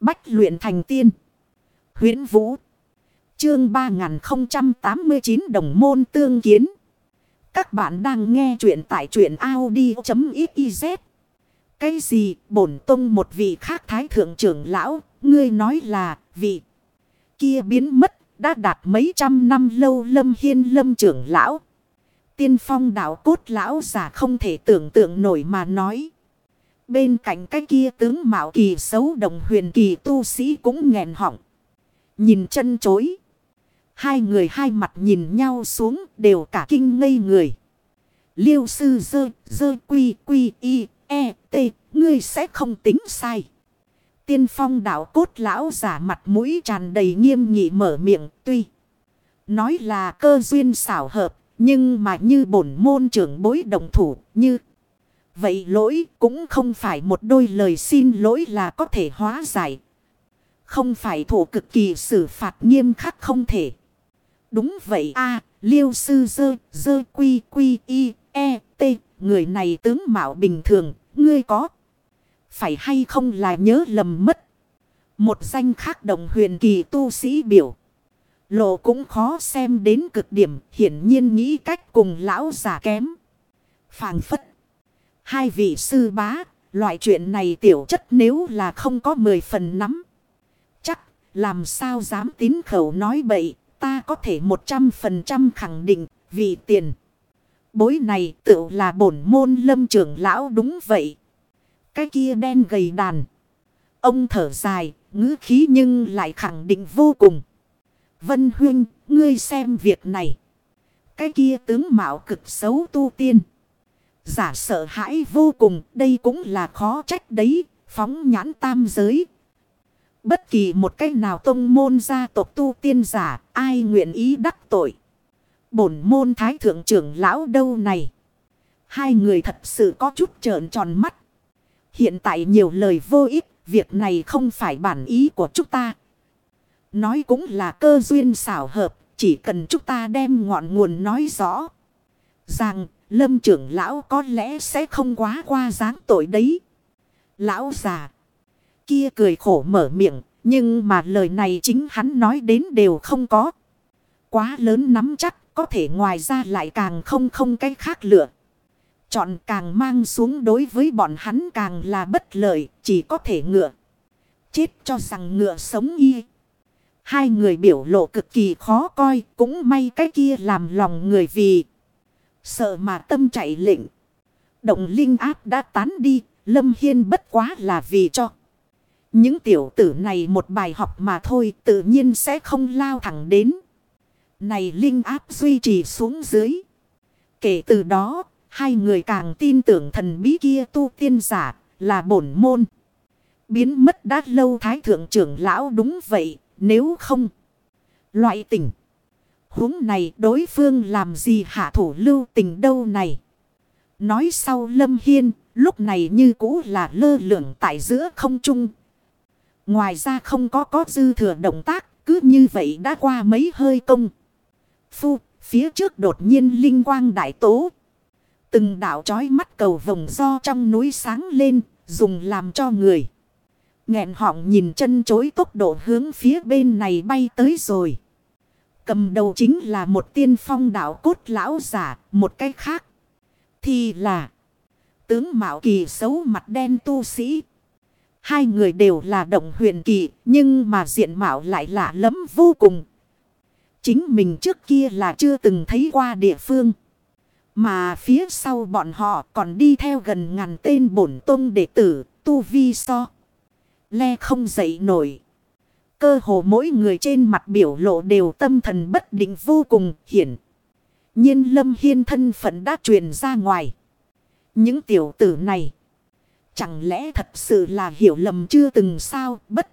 Bách luyện thành tiên. huyễn Vũ. Chương 3089 Đồng môn tương kiến. Các bạn đang nghe truyện tại truyện Audi.xyz. Cái gì bổn tông một vị khác thái thượng trưởng lão. Ngươi nói là vị kia biến mất, đã đạt mấy trăm năm lâu lâm hiên lâm trưởng lão. Tiên phong đạo cốt lão giả không thể tưởng tượng nổi mà nói. Bên cạnh cái kia tướng mạo kỳ xấu đồng huyền kỳ tu sĩ cũng nghẹn họng. Nhìn chân chối. Hai người hai mặt nhìn nhau xuống đều cả kinh ngây người. Liêu sư dơ, dơ quy quy y, e, t, ngươi sẽ không tính sai. Tiên phong đạo cốt lão giả mặt mũi tràn đầy nghiêm nghị mở miệng tuy. Nói là cơ duyên xảo hợp, nhưng mà như bổn môn trưởng bối đồng thủ như. Vậy lỗi cũng không phải một đôi lời xin lỗi là có thể hóa giải. Không phải thủ cực kỳ xử phạt nghiêm khắc không thể. Đúng vậy a liêu sư dơ, dơ quy quy y, e, t. Người này tướng mạo bình thường, ngươi có. Phải hay không là nhớ lầm mất. Một danh khác đồng huyền kỳ tu sĩ biểu. Lộ cũng khó xem đến cực điểm, hiển nhiên nghĩ cách cùng lão giả kém. Phàng phất. Hai vị sư bá, loại chuyện này tiểu chất nếu là không có mười phần nắm. Chắc, làm sao dám tín khẩu nói bậy, ta có thể một trăm phần trăm khẳng định, vì tiền. Bối này tự là bổn môn lâm trưởng lão đúng vậy. Cái kia đen gầy đàn. Ông thở dài, ngữ khí nhưng lại khẳng định vô cùng. Vân Huyên, ngươi xem việc này. Cái kia tướng mạo cực xấu tu tiên. Giả sợ hãi vô cùng, đây cũng là khó trách đấy, phóng nhãn tam giới. Bất kỳ một cách nào tông môn gia tộc tu tiên giả, ai nguyện ý đắc tội. Bổn môn thái thượng trưởng lão đâu này. Hai người thật sự có chút trợn tròn mắt. Hiện tại nhiều lời vô ích, việc này không phải bản ý của chúng ta. Nói cũng là cơ duyên xảo hợp, chỉ cần chúng ta đem ngọn nguồn nói rõ. Rằng, lâm trưởng lão có lẽ sẽ không quá qua dáng tội đấy. Lão già kia cười khổ mở miệng, nhưng mà lời này chính hắn nói đến đều không có. Quá lớn nắm chắc, có thể ngoài ra lại càng không không cái khác lựa. Chọn càng mang xuống đối với bọn hắn càng là bất lợi, chỉ có thể ngựa. Chết cho rằng ngựa sống y. Hai người biểu lộ cực kỳ khó coi, cũng may cái kia làm lòng người vì. Sợ mà tâm chạy lệnh. Động linh áp đã tán đi, Lâm Hiên bất quá là vì cho. Những tiểu tử này một bài học mà thôi tự nhiên sẽ không lao thẳng đến. Này linh áp duy trì xuống dưới. Kể từ đó, hai người càng tin tưởng thần bí kia tu tiên giả là bổn môn. Biến mất đã lâu thái thượng trưởng lão đúng vậy, nếu không. Loại tình huống này đối phương làm gì hạ thủ lưu tình đâu này. Nói sau lâm hiên, lúc này như cũ là lơ lửng tại giữa không trung. Ngoài ra không có có dư thừa động tác, cứ như vậy đã qua mấy hơi công. Phu, phía trước đột nhiên linh quang đại tố. Từng đảo trói mắt cầu vồng do trong núi sáng lên, dùng làm cho người nghẹn họng nhìn chân chối tốc độ hướng phía bên này bay tới rồi. Cầm đầu chính là một tiên phong đạo cốt lão giả, một cái khác. Thì là tướng Mạo Kỳ xấu mặt đen tu sĩ. Hai người đều là động huyền kỳ, nhưng mà diện mạo lại lạ lắm vô cùng. Chính mình trước kia là chưa từng thấy qua địa phương. Mà phía sau bọn họ còn đi theo gần ngàn tên bổn tông đệ tử, tu vi so le không dậy nổi. Cơ hồ mỗi người trên mặt biểu lộ đều tâm thần bất định vô cùng, hiển. nhiên lâm hiên thân phận đã truyền ra ngoài. Những tiểu tử này. Chẳng lẽ thật sự là hiểu lầm chưa từng sao bất.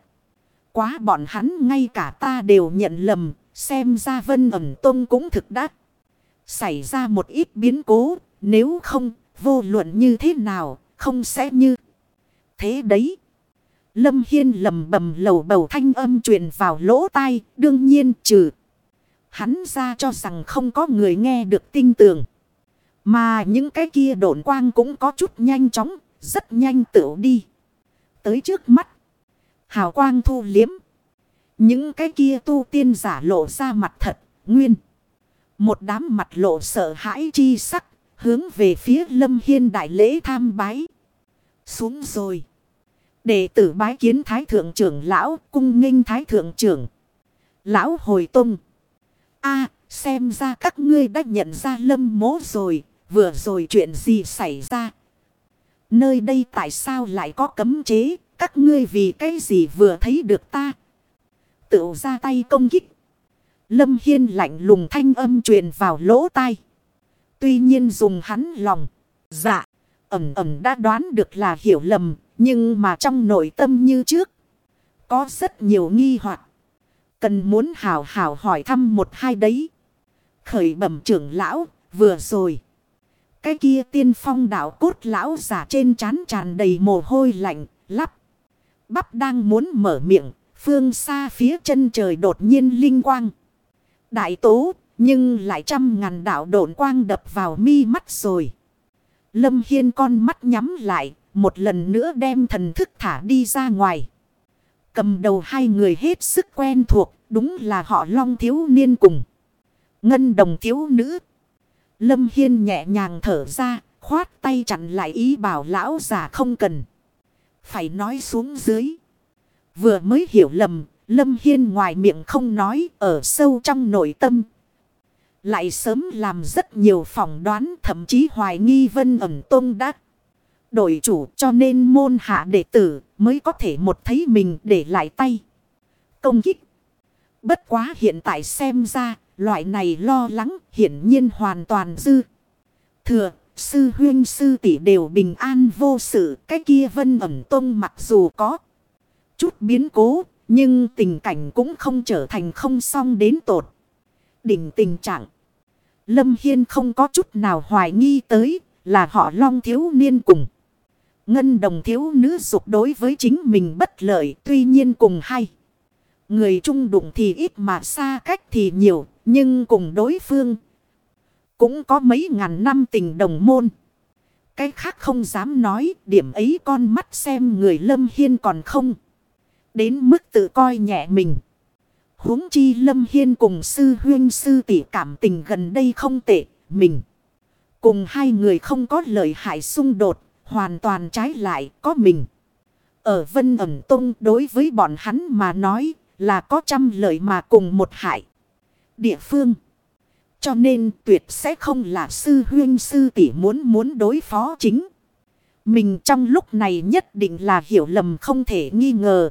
Quá bọn hắn ngay cả ta đều nhận lầm. Xem ra vân ẩm tông cũng thực đắc. Xảy ra một ít biến cố. Nếu không, vô luận như thế nào, không sẽ như thế đấy. Lâm Hiên lầm bầm lầu bầu thanh âm truyền vào lỗ tai, đương nhiên trừ. Hắn ra cho rằng không có người nghe được tin tưởng, Mà những cái kia độn quang cũng có chút nhanh chóng, rất nhanh tựu đi. Tới trước mắt. Hào quang thu liếm. Những cái kia tu tiên giả lộ ra mặt thật, nguyên. Một đám mặt lộ sợ hãi chi sắc, hướng về phía lâm hiên đại lễ tham bái. Xuống rồi. Đệ tử bái kiến thái thượng trưởng lão, cung nghênh thái thượng trưởng. Lão hồi tung. a xem ra các ngươi đã nhận ra lâm mố rồi, vừa rồi chuyện gì xảy ra. Nơi đây tại sao lại có cấm chế, các ngươi vì cái gì vừa thấy được ta. Tự ra tay công kích. Lâm Hiên lạnh lùng thanh âm truyền vào lỗ tai. Tuy nhiên dùng hắn lòng. Dạ. Ẩm ẩm đã đoán được là hiểu lầm. Nhưng mà trong nội tâm như trước. Có rất nhiều nghi hoặc Cần muốn hào hào hỏi thăm một hai đấy. Khởi bẩm trưởng lão. Vừa rồi. Cái kia tiên phong đạo cốt lão giả trên trán tràn đầy mồ hôi lạnh. Lắp. Bắp đang muốn mở miệng. Phương xa phía chân trời đột nhiên linh quang. Đại tố, nhưng lại trăm ngàn đạo độn quang đập vào mi mắt rồi. Lâm Hiên con mắt nhắm lại, một lần nữa đem thần thức thả đi ra ngoài. Cầm đầu hai người hết sức quen thuộc, đúng là họ long thiếu niên cùng. Ngân đồng thiếu nữ. Lâm Hiên nhẹ nhàng thở ra, khoát tay chặn lại ý bảo lão già không cần. Phải nói xuống dưới. Vừa mới hiểu lầm, Lâm Hiên ngoài miệng không nói ở sâu trong nội tâm. Lại sớm làm rất nhiều phỏng đoán thậm chí hoài nghi vân ẩm tôn đắc. Đổi chủ cho nên môn hạ đệ tử mới có thể một thấy mình để lại tay. Công kích. Bất quá hiện tại xem ra, loại này lo lắng hiển nhiên hoàn toàn dư. Thừa, sư huyên sư tỷ đều bình an vô sự, cái kia vân ẩm tông mặc dù có chút biến cố, nhưng tình cảnh cũng không trở thành không xong đến tột. Đỉnh tình trạng. Lâm Hiên không có chút nào hoài nghi tới là họ long thiếu niên cùng. Ngân đồng thiếu nữ dục đối với chính mình bất lợi tuy nhiên cùng hay. Người trung đụng thì ít mà xa cách thì nhiều nhưng cùng đối phương. Cũng có mấy ngàn năm tình đồng môn. Cái khác không dám nói điểm ấy con mắt xem người Lâm Hiên còn không đến mức tự coi nhẹ mình. huống chi Lâm Hiên cùng sư huyên sư tỷ cảm tình gần đây không tệ, mình. Cùng hai người không có lợi hại xung đột, hoàn toàn trái lại có mình. Ở Vân ẩn Tông đối với bọn hắn mà nói là có trăm lợi mà cùng một hại. Địa phương. Cho nên tuyệt sẽ không là sư huyên sư tỷ muốn muốn đối phó chính. Mình trong lúc này nhất định là hiểu lầm không thể nghi ngờ.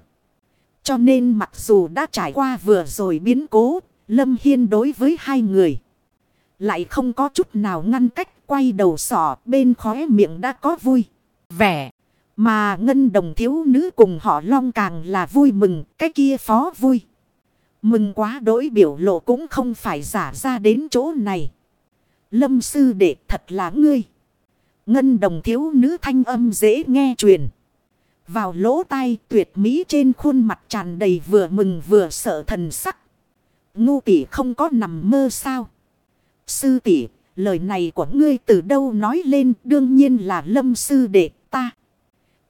Cho nên mặc dù đã trải qua vừa rồi biến cố, Lâm Hiên đối với hai người. Lại không có chút nào ngăn cách quay đầu sỏ bên khóe miệng đã có vui, vẻ. Mà ngân đồng thiếu nữ cùng họ long càng là vui mừng, cái kia phó vui. Mừng quá đối biểu lộ cũng không phải giả ra đến chỗ này. Lâm sư đệ thật là ngươi. Ngân đồng thiếu nữ thanh âm dễ nghe truyền. Vào lỗ tai tuyệt mỹ trên khuôn mặt tràn đầy vừa mừng vừa sợ thần sắc. Ngu tỷ không có nằm mơ sao. Sư tỷ, lời này của ngươi từ đâu nói lên đương nhiên là lâm sư đệ ta.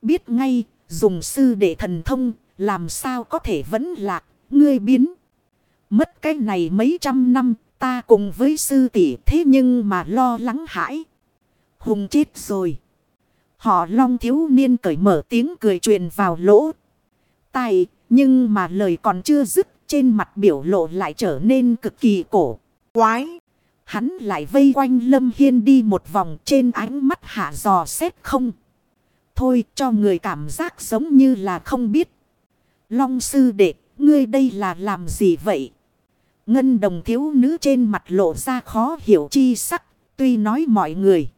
Biết ngay, dùng sư đệ thần thông, làm sao có thể vẫn lạc, ngươi biến. Mất cái này mấy trăm năm, ta cùng với sư tỷ thế nhưng mà lo lắng hãi. Hùng chết rồi. Họ long thiếu niên cởi mở tiếng cười truyền vào lỗ. Tai, nhưng mà lời còn chưa dứt, trên mặt biểu lộ lại trở nên cực kỳ cổ, quái. Hắn lại vây quanh Lâm Hiên đi một vòng trên ánh mắt hạ dò xét không. Thôi cho người cảm giác giống như là không biết. Long sư đệ, ngươi đây là làm gì vậy? Ngân đồng thiếu nữ trên mặt lộ ra khó hiểu chi sắc, tuy nói mọi người.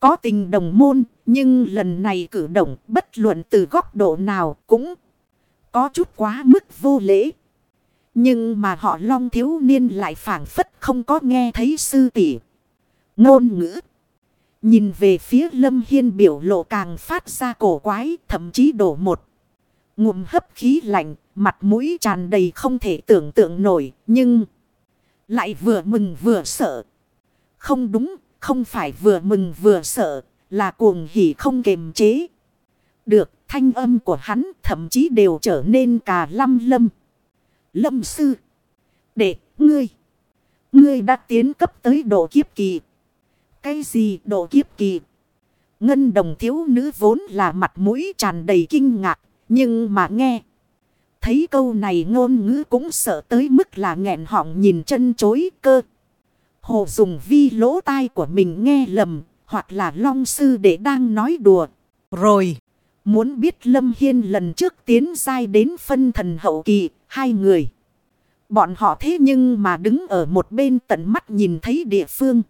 Có tình đồng môn, nhưng lần này cử động bất luận từ góc độ nào cũng có chút quá mức vô lễ. Nhưng mà họ long thiếu niên lại phản phất không có nghe thấy sư tỷ Ngôn ngữ. Nhìn về phía lâm hiên biểu lộ càng phát ra cổ quái thậm chí đổ một. Ngụm hấp khí lạnh, mặt mũi tràn đầy không thể tưởng tượng nổi, nhưng lại vừa mừng vừa sợ. Không đúng, không phải vừa mừng vừa sợ, là cuồng hỉ không kềm chế. Được, Thanh âm của hắn thậm chí đều trở nên cà lâm lâm. Lâm sư. Đệ, ngươi. Ngươi đã tiến cấp tới độ kiếp kỳ. Cái gì độ kiếp kỳ? Ngân đồng thiếu nữ vốn là mặt mũi tràn đầy kinh ngạc. Nhưng mà nghe. Thấy câu này ngôn ngữ cũng sợ tới mức là nghẹn họng nhìn chân chối cơ. Hồ dùng vi lỗ tai của mình nghe lầm. Hoặc là long sư để đang nói đùa. Rồi. Muốn biết Lâm Hiên lần trước tiến dai đến phân thần hậu kỳ. Hai người. Bọn họ thế nhưng mà đứng ở một bên tận mắt nhìn thấy địa phương.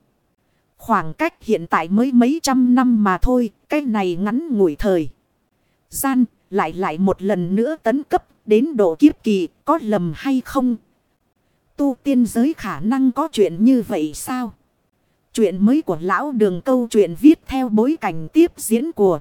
Khoảng cách hiện tại mới mấy trăm năm mà thôi. Cái này ngắn ngủi thời. Gian, lại lại một lần nữa tấn cấp đến độ kiếp kỳ, có lầm hay không? Tu tiên giới khả năng có chuyện như vậy sao? Chuyện mới của lão đường câu chuyện viết theo bối cảnh tiếp diễn của